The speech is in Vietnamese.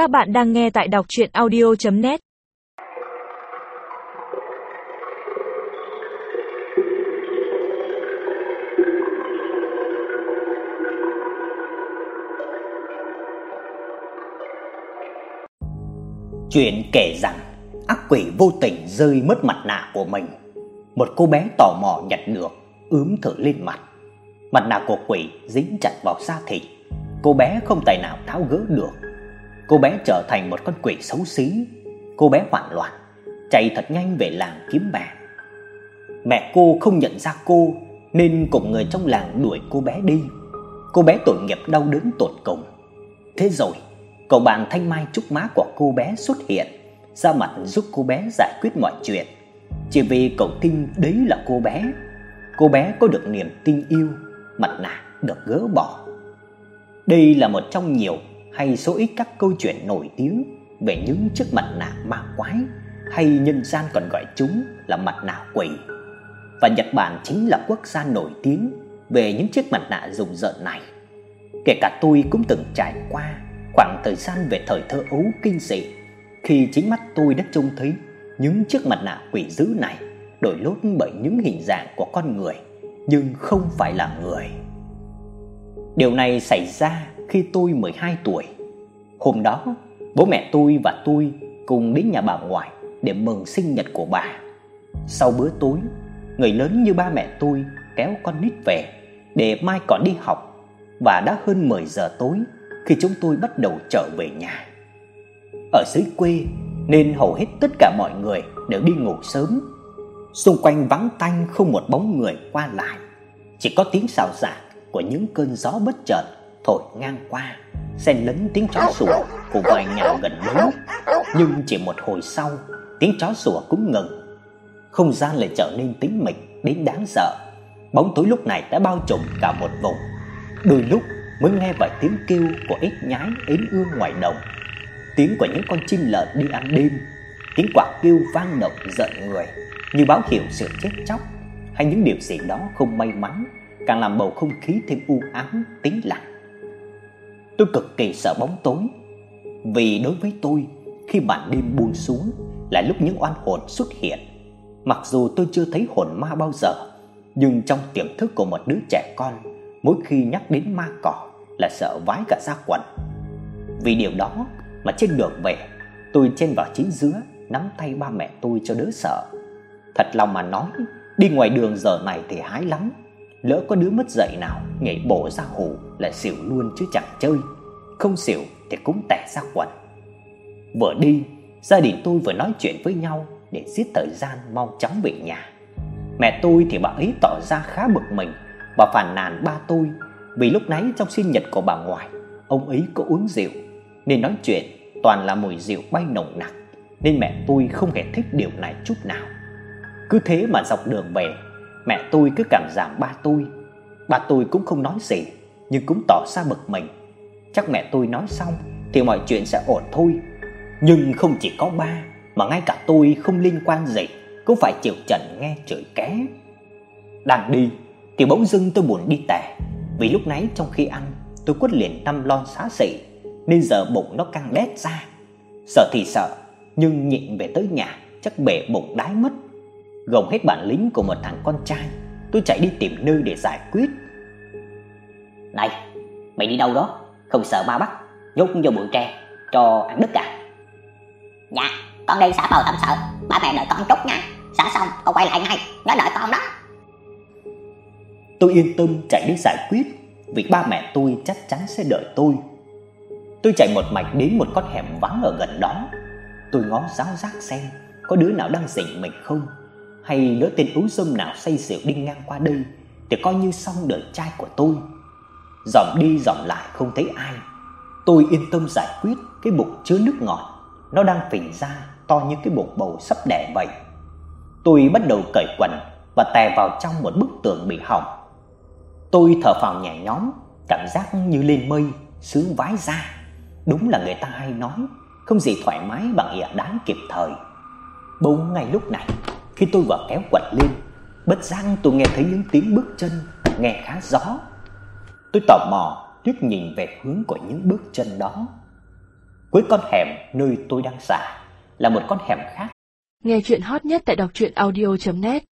Các bạn đang nghe tại đọc chuyện audio.net Chuyện kể rằng ác quỷ vô tình rơi mất mặt nạ của mình. Một cô bé tò mò nhặt được, ướm thử lên mặt. Mặt nạ của quỷ dính chặt vào da thịt. Cô bé không tài nào tháo gỡ được. Cô bé trở thành một con quỷ xấu xí. Cô bé hoảng loạn, chạy thật nhanh về làng kiếm mẹ. Mẹ cô không nhận ra cô nên cùng người trong làng đuổi cô bé đi. Cô bé tội nghiệp đau đớn tột cùng. Thế rồi, cậu bạn thanh mai trúc má của cô bé xuất hiện, ra mặt giúp cô bé giải quyết mọi chuyện. Chỉ vì cậu tin đấy là cô bé. Cô bé có được niềm tin yêu, mặt nạ được gỡ bỏ. Đây là một trong nhiều hay số ít các câu chuyện nổi tiếng về những chiếc mặt nạ ma quái hay nhân gian còn gọi chúng là mặt nạ quỷ. Và Nhật Bản chính là quốc gia nổi tiếng về những chiếc mặt nạ rùng rợn này. Kể cả tôi cũng từng trải qua khoảng thời gian về thời thơ ấu kinh dị, khi chính mắt tôi đã trông thấy những chiếc mặt nạ quỷ dữ này đổi lốt bởi những hình dạng của con người, nhưng không phải là người. Điều này xảy ra khi tôi 12 tuổi. Hôm đó, bố mẹ tôi và tôi cùng đến nhà bà ngoại để mừng sinh nhật của bà. Sau bữa tối, người lớn như ba mẹ tôi kéo con nít về để mai còn đi học và đã hơn 10 giờ tối khi chúng tôi bắt đầu trở về nhà. Ở dưới quê nên hầu hết tất cả mọi người đều đi ngủ sớm. Xung quanh vắng tanh không một bóng người qua lại, chỉ có tiếng xào xạc của những cơn gió bất chợt thổi ngang qua, xen lẫn tiếng chó sủa của vài nhà gần đó. Nhưng chỉ một hồi sau, tiếng chó sủa cũng ngừng. Không gian lại trở nên tĩnh mịch đến đáng sợ. Bóng tối lúc này đã bao trùm cả một vùng. Đôi lúc mới nghe vài tiếng kêu của ếch nhái ến ương ngoài đồng, tiếng của những con chim lợn đi ăn đêm, tiếng quạ kêu vang động giận người như báo hiệu sự chết chóc hay những điều gì đó không may mắn, càng làm bầu không khí thêm u ám tĩnh lặng. Tôi cực kỳ sợ bóng tối, vì đối với tôi, khi màn đêm buông xuống là lúc những oan hồn xuất hiện. Mặc dù tôi chưa thấy hồn ma bao giờ, nhưng trong tiềm thức của một đứa trẻ con, mỗi khi nhắc đến ma cỏ là sợ vái cả ra quần. Vì điều đó mà trên đường về, tôi chen vào chính giữa, nắm tay ba mẹ tôi cho đỡ sợ. Thật lòng mà nói, đi ngoài đường giờ này thì hái lắm. Lỡ có đứa mất dạy nào nhảy bổ ra hồ là xỉu luôn chứ chẳng chơi. Không xỉu thì cũng tẻ ra quần. Vừa đi, gia đình tôi vừa nói chuyện với nhau để giết thời gian mau chóng về nhà. Mẹ tôi thì bà ấy tỏ ra khá bực mình và phàn nàn ba tôi vì lúc nãy trong sinh nhật của bà ngoại, ông ấy có uống rượu nên nói chuyện toàn là mùi rượu bay nồng nặc, nên mẹ tôi không hề thích điều này chút nào. Cứ thế mà dọc đường về, mẹ tôi cứ cảm giảm ba tôi. Ba tôi cũng không nói gì, nhưng cũng tỏ ra bực mình. Chắc mẹ tôi nói xong thì mọi chuyện sẽ ổn thôi. Nhưng không chỉ có ba, mà ngay cả tôi không liên quan gì cũng phải chịu trận nghe chửi ké. Đang đi thì bỗng dưng tôi buồn đi tè vì lúc nãy trong khi ăn, tôi quất liền năm lon xá xị, nên giờ bụng nó căng đét ra. Sợ thì sợ, nhưng nhịn về tới nhà chắc bể bụng đái mất. Gồng hết bản lĩnh của một thằng con trai, tôi chạy đi tìm nơi để giải quyết. Này, mày đi đâu đó? Không sợ ma bắt, nhốt vô bụi tre cho ăn đứt à? Dạ, con đi xã bầu tâm sợ, ba mẹ đợi con chút nha. Xã xong con quay lại ngay, nhớ đợi con đó. Tôi yên tâm chạy đi giải quyết vì ba mẹ tôi chắc chắn sẽ đợi tôi. Tôi chạy một mạch đến một con hẻm vắng ở gần đó. Tôi ngó giáo giác xem có đứa nào đang rình mình không, hay đứa tên ú dâm nào say rượu đi ngang qua đây thì coi như xong đời trai của tôi. Dòm đi dòm lại không thấy ai. Tôi yên tâm giải quyết cái bụng chứa nước ngọt, nó đang phình ra to như cái bụng bầu sắp đẻ vậy. Tôi bắt đầu cởi quần và tè vào trong một bức tường bị hỏng Tôi thở phào nhẹ nhõm, cảm giác như lên mây, sướng vái ra. Đúng là người ta hay nói, không gì thoải mái bằng ỉa đáng kịp thời. Bỗng ngay lúc này, khi tôi vừa kéo quạt lên, bất giác tôi nghe thấy những tiếng bước chân nghe khá rõ. Tôi tò mò liếc nhìn về hướng của những bước chân đó. Cuối con hẻm nơi tôi đang xả là một con hẻm khác. Nghe chuyện hot nhất tại đọc truyện audio.net